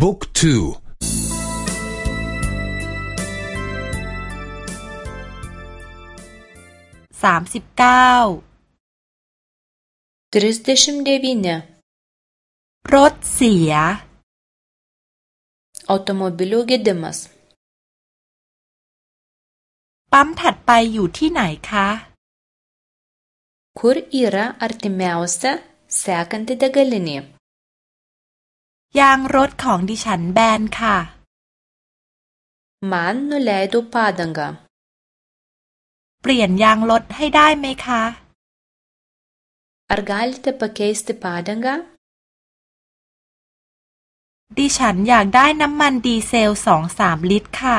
บุ๊กทูสามสิบเก้าทริสเดชิมเดวินรถเสีย automobilio gedimas ปั๊มถัดไปอยู่ที่ไหนคะ Kur yra artimiausia sekanti degalinė? ยางรถของดิฉันแบนค่ะ Man nuleido padangą. เปลี่ยนยางรถให้ได้ไหมคะ Ar galite pakeisti padangą? ดิฉันอยากได้น้ำมันดีเซลสองสามลิตรค่ะ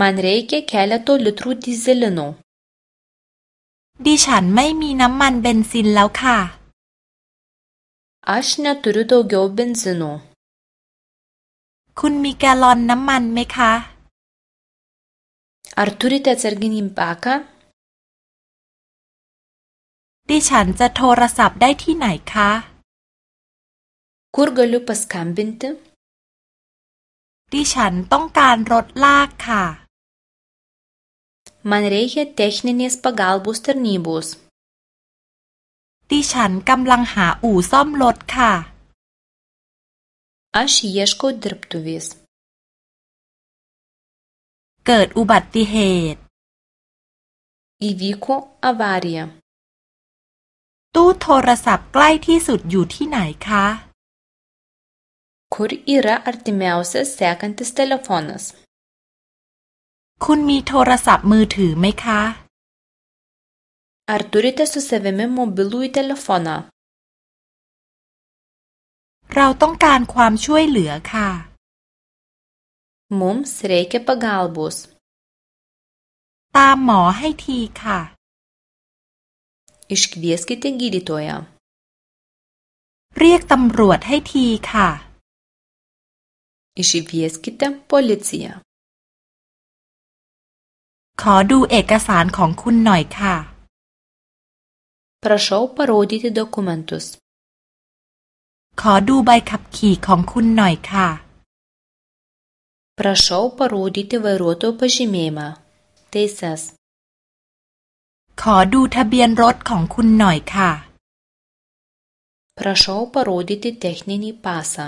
Man reikia keleto litrų dyzelino. ดิฉันไม่มีน้ำมันเบนซินแล้วค่ะ Aš neturiu daugiau benzino. คุณมีแกลลอนน้ำมันไหมคะ Ar turite atsarginį baką? ดิฉันจะโทรศัพท์ได้ที่ไหนคะ Kur galiu paskambinti? ดิฉันต้องการรถลากค่ะ Man reikia techninės pagalbos tarnybos. ดิฉันกำลังหาอู่ซ่อมรถค่ะ Aš ieškau dirbtuvės. เกิดอุบัติเหตุ Įvyko avarija. ตู้โทรศัพท์ใกล้ที่สุดอยู่ที่ไหนคะ Kur yra artimiausias sekantis telefonas? คุณมีโทรศัพท์มือถือไหมคะ Ar turite su savimi mobilųjį telefoną? เราต้องการความช่วยเหลือค่ะ Mums reikia pagalbos. ตามหมอให้ทีค่ะ Iškvieskite gydytoją. เรียกตำรวจให้ทีค่ะ Iškvieskite policiją. ขอดูเอกสารของคุณหน่อยค่ะ Prašau parodyti dokumentus. ขอดูใบขับขี่ของคุณหน่อยค่ะ Prašau parodyti vairuotojo pažymėjimą. Teises. ขอดูทะเบียนรถของคุณหน่อยค่ะ Prašau parodyti techninį pasą.